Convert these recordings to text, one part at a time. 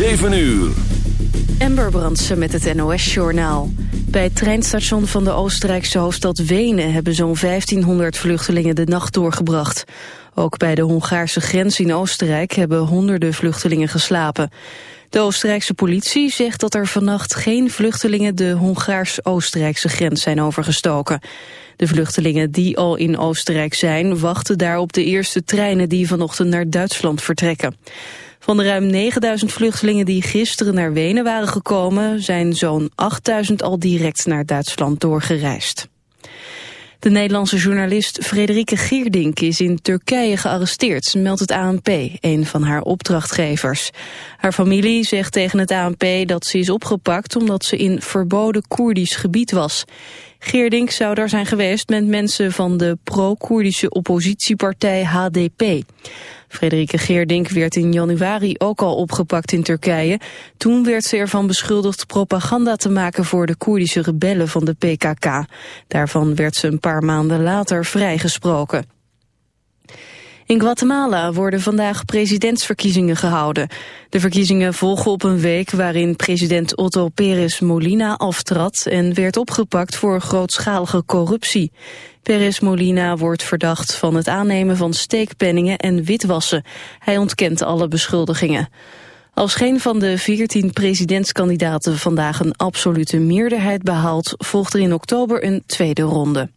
7 uur. Ember Brandsen met het NOS-journaal. Bij het treinstation van de Oostenrijkse hoofdstad Wenen... hebben zo'n 1500 vluchtelingen de nacht doorgebracht. Ook bij de Hongaarse grens in Oostenrijk... hebben honderden vluchtelingen geslapen. De Oostenrijkse politie zegt dat er vannacht geen vluchtelingen... de Hongaars-Oostenrijkse grens zijn overgestoken. De vluchtelingen die al in Oostenrijk zijn... wachten daar op de eerste treinen die vanochtend naar Duitsland vertrekken. Van de ruim 9000 vluchtelingen die gisteren naar Wenen waren gekomen... zijn zo'n 8000 al direct naar Duitsland doorgereisd. De Nederlandse journalist Frederike Geerdink is in Turkije gearresteerd, meldt het ANP, een van haar opdrachtgevers. Haar familie zegt tegen het ANP dat ze is opgepakt omdat ze in verboden Koerdisch gebied was. Geerdink zou daar zijn geweest met mensen van de pro-Koerdische oppositiepartij HDP. Frederike Geerdink werd in januari ook al opgepakt in Turkije. Toen werd ze ervan beschuldigd propaganda te maken voor de Koerdische rebellen van de PKK. Daarvan werd ze een paar maanden later vrijgesproken. In Guatemala worden vandaag presidentsverkiezingen gehouden. De verkiezingen volgen op een week waarin president Otto Pérez Molina aftrad en werd opgepakt voor grootschalige corruptie. Pérez Molina wordt verdacht van het aannemen van steekpenningen en witwassen. Hij ontkent alle beschuldigingen. Als geen van de 14 presidentskandidaten vandaag een absolute meerderheid behaalt, volgt er in oktober een tweede ronde.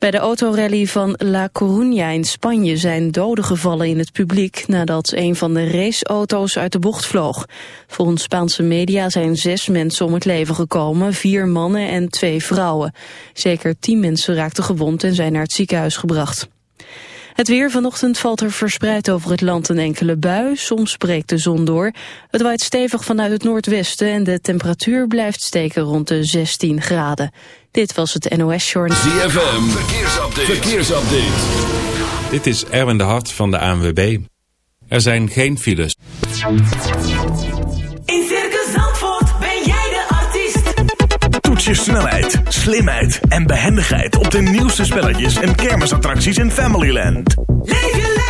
Bij de autorally van La Coruña in Spanje zijn doden gevallen in het publiek nadat een van de raceauto's uit de bocht vloog. Volgens Spaanse media zijn zes mensen om het leven gekomen, vier mannen en twee vrouwen. Zeker tien mensen raakten gewond en zijn naar het ziekenhuis gebracht. Het weer vanochtend valt er verspreid over het land een enkele bui. Soms breekt de zon door. Het waait stevig vanuit het noordwesten en de temperatuur blijft steken rond de 16 graden. Dit was het NOS Journal. ZFM, verkeersupdate. verkeersupdate. Dit is Erwin de Hart van de ANWB. Er zijn geen files. In Circus Zandvoort ben jij de artiest. Toets je snelheid, slimheid en behendigheid op de nieuwste spelletjes en kermisattracties in Familyland. Leef je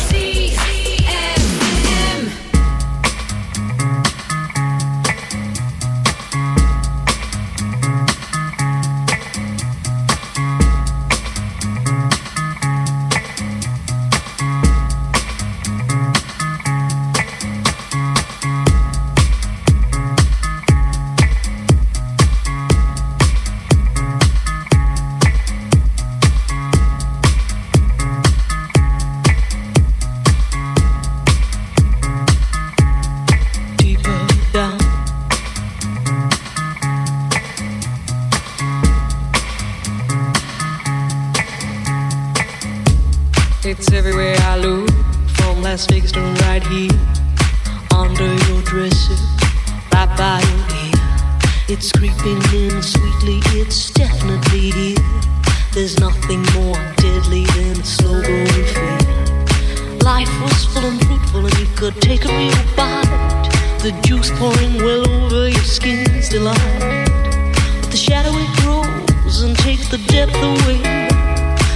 The shadow it grows and takes the depth away,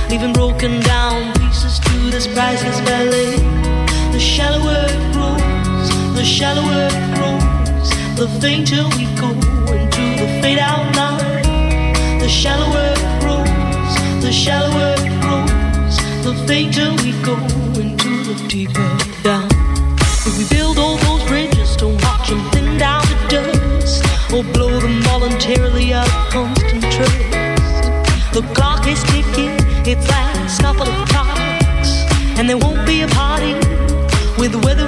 leaving broken down pieces to this priceless ballet. The shallower it grows, the shallower it grows, the fainter we go into the fade out. The shallower it grows, the shallower it grows, the fainter we go into the deeper down. If we build all Or blow them voluntarily out of constant trust. The clock is ticking, it's last couple of clocks. And there won't be a party with the weather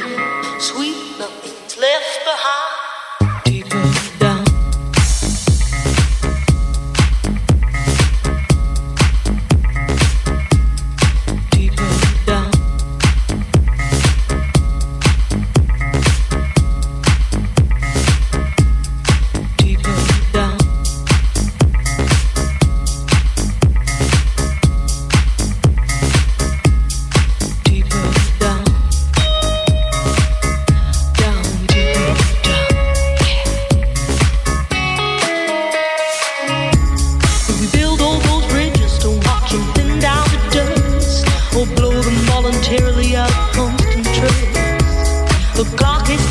The clock is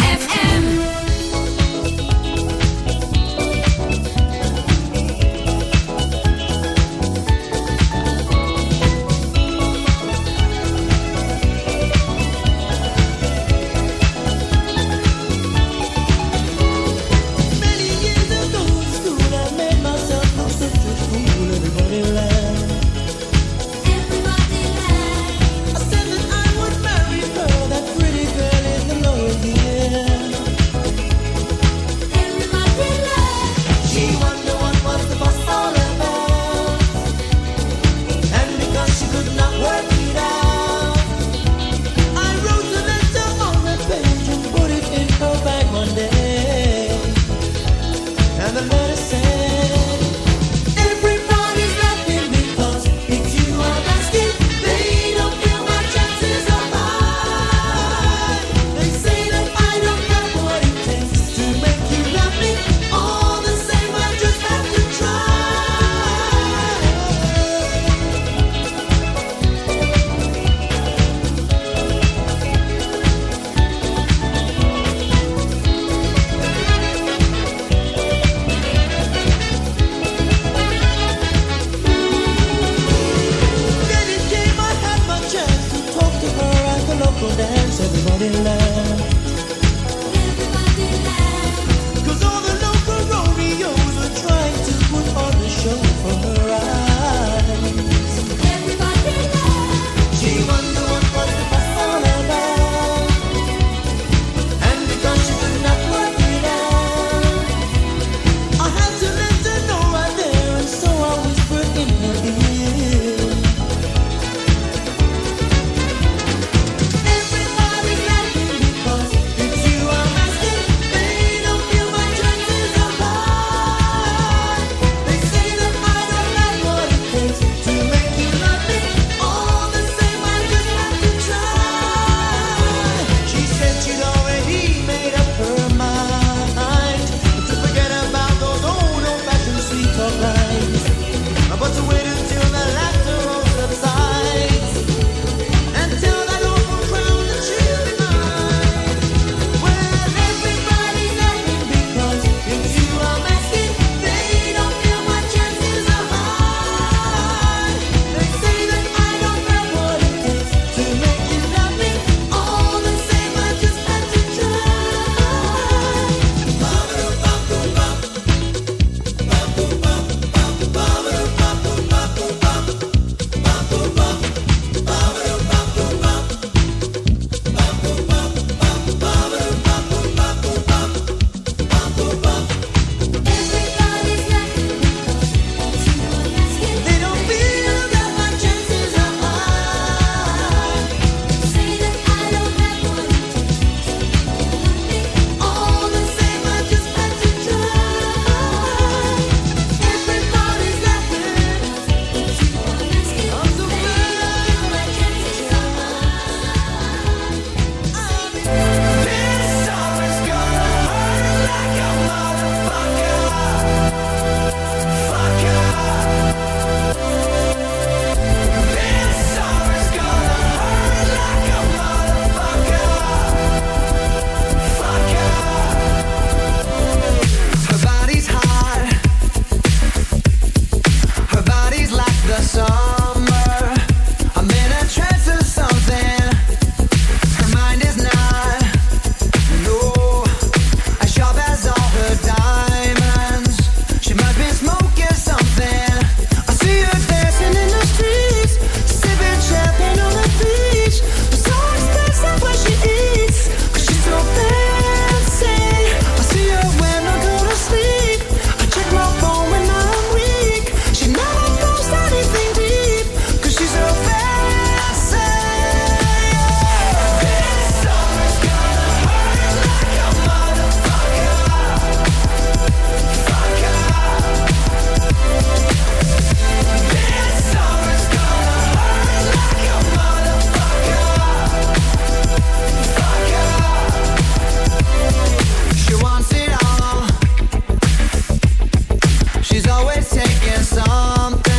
She's always taking something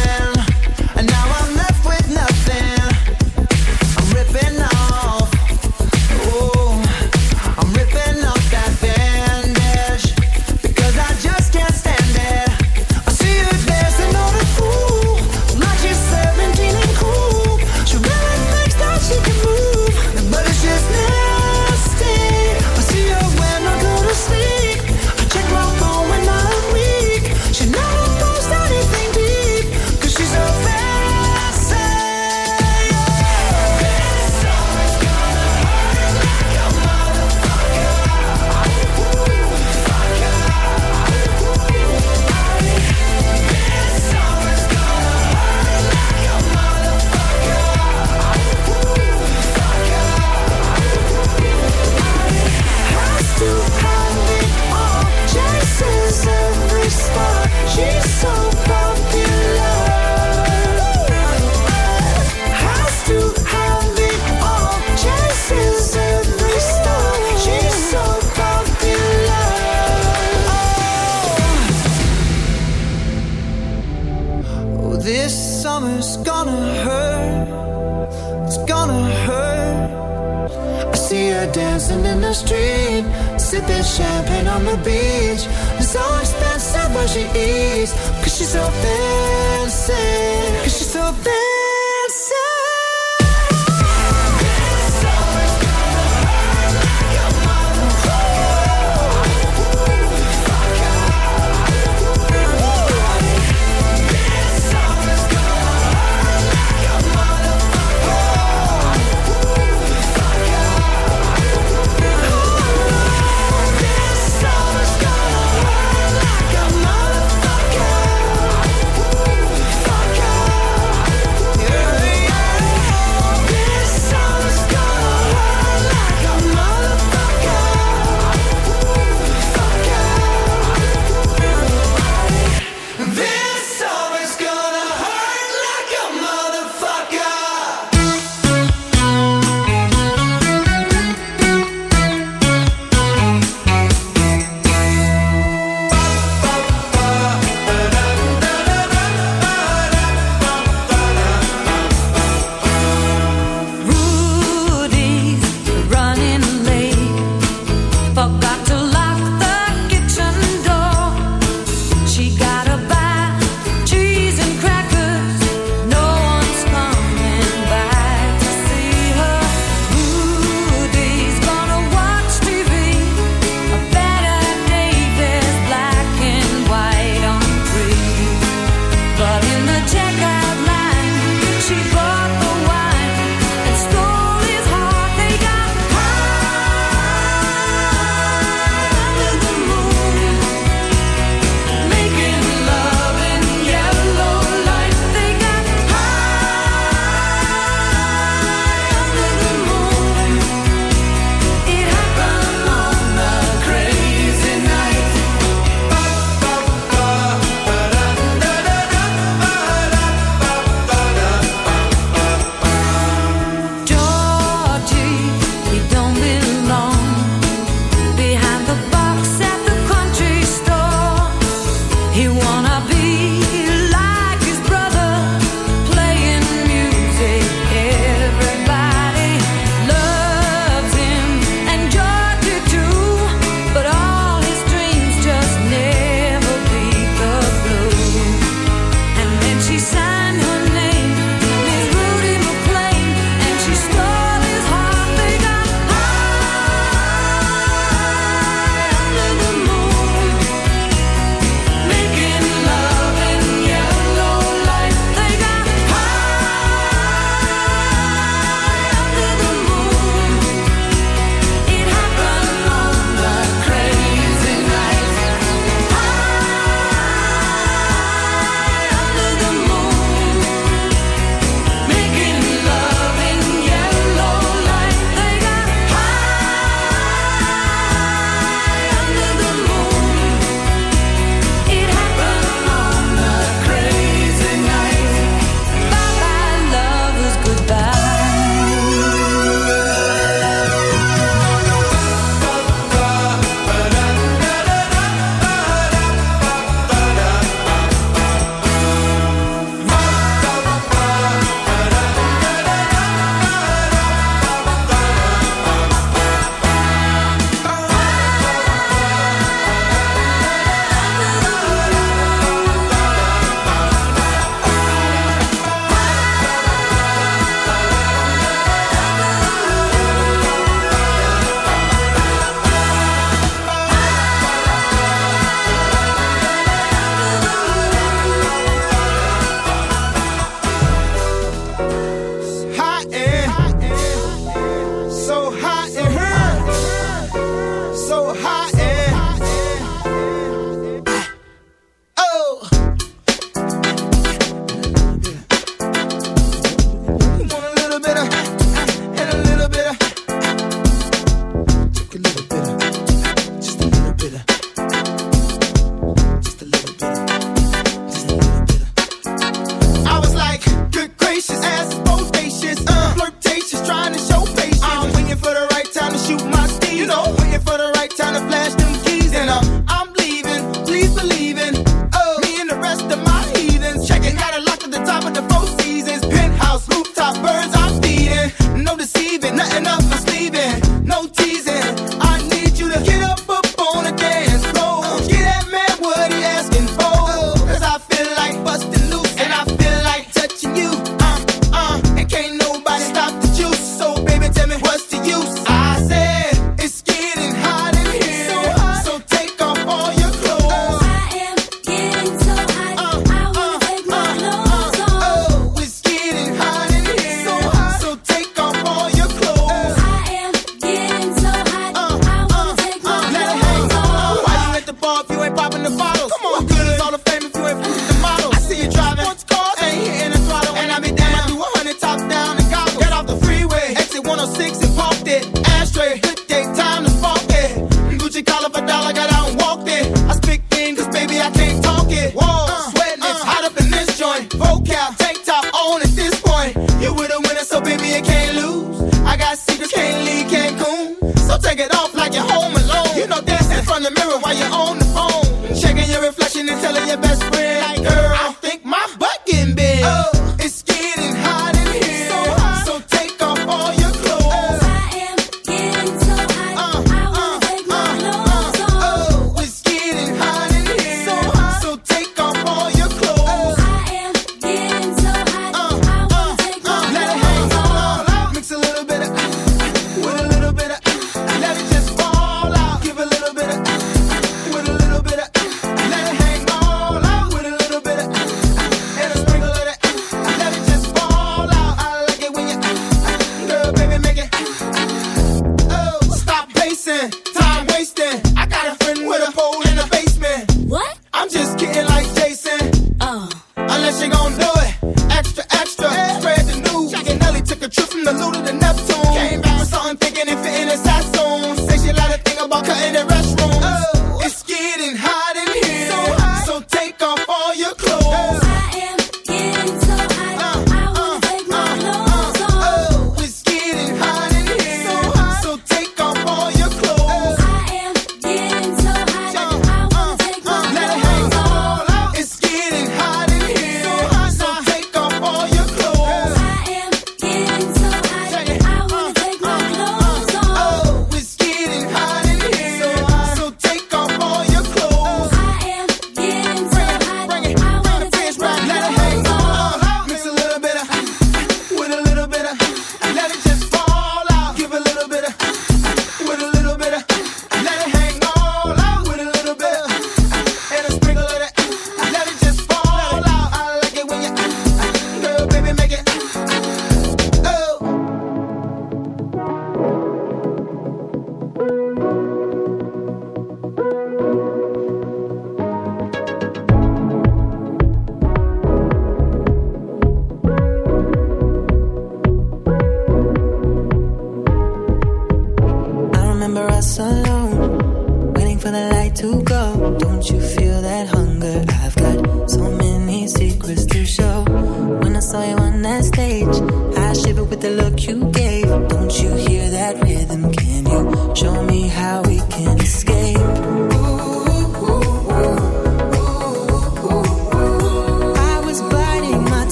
He wanna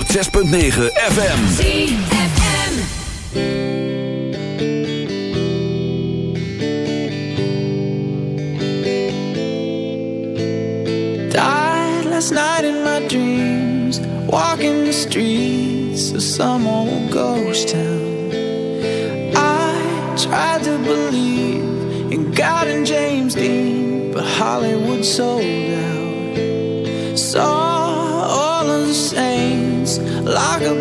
106.9 FM. ZFM. Died last night in my dreams, walking the streets of some old ghost town. I tried to believe in God and James Dean, but Hollywood sold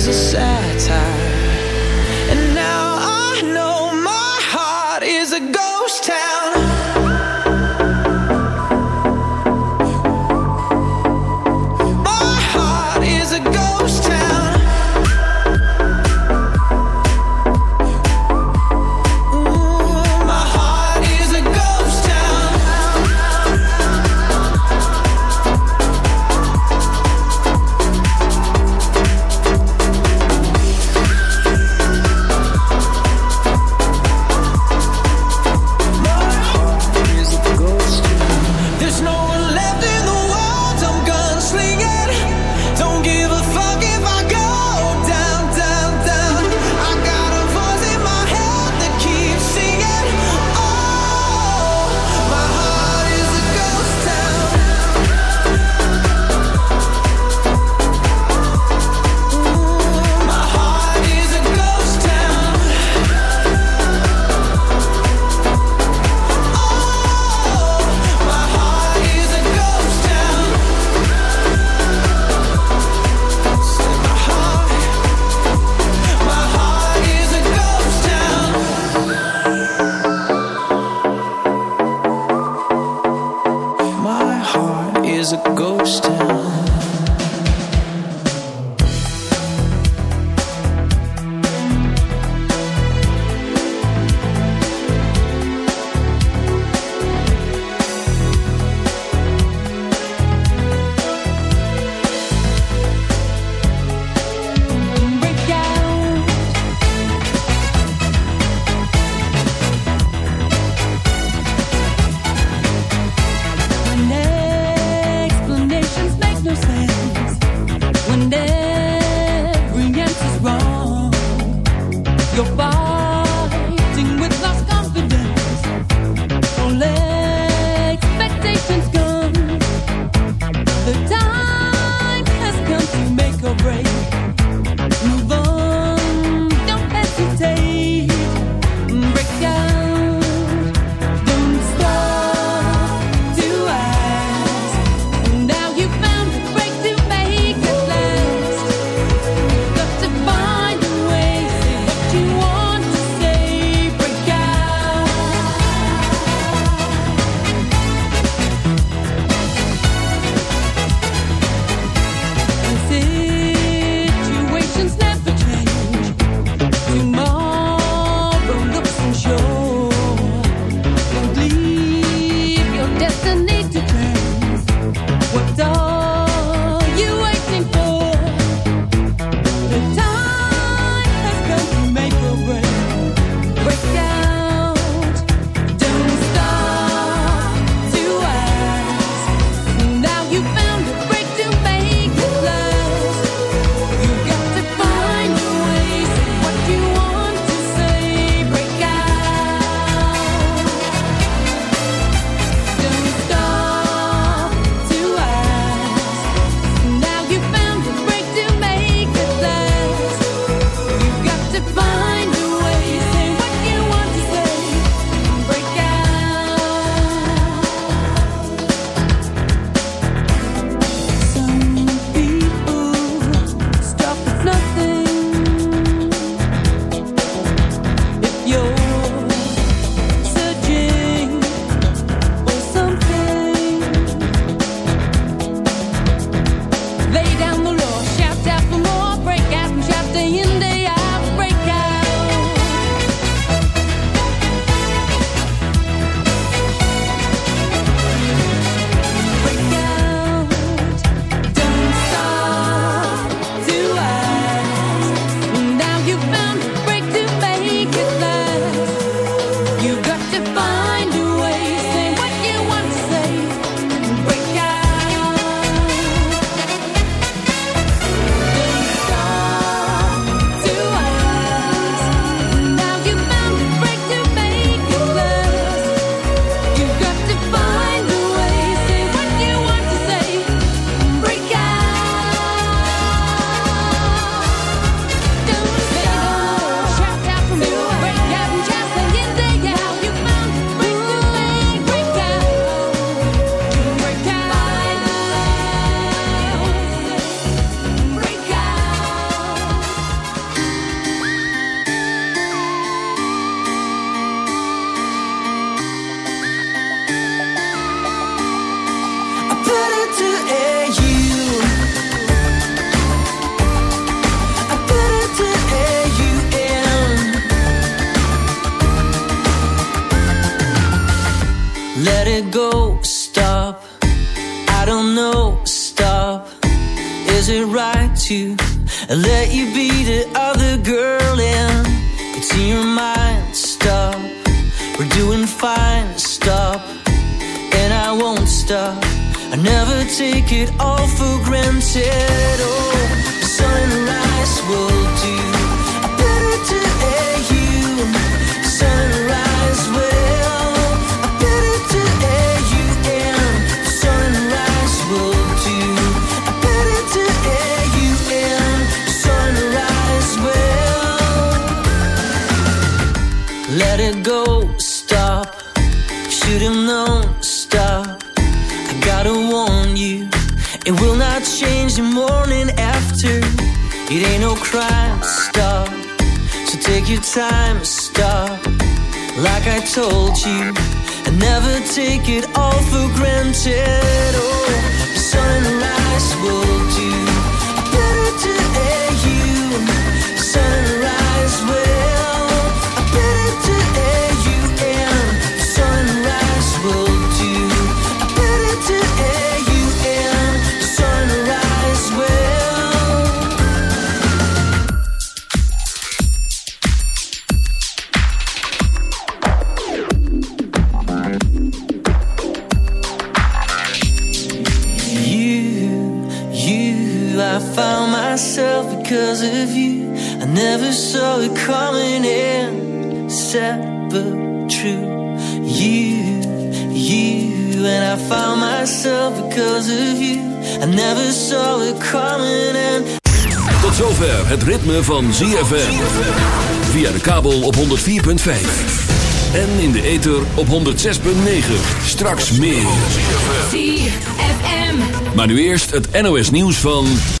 Is a satire. Doing fine. Stop. And I won't stop. I never take it all for granted. Oh, sunrise will do. Time, stop. Like I told you, and never take it all for granted. Oh, sunrise will do. True. You, you, and I found myself because of you. I never saw it coming in. Tot zover het ritme van ZFM. Via de kabel op 104.5. En in de ether op 106.9. Straks meer. ZFM. Maar nu eerst het NOS nieuws van...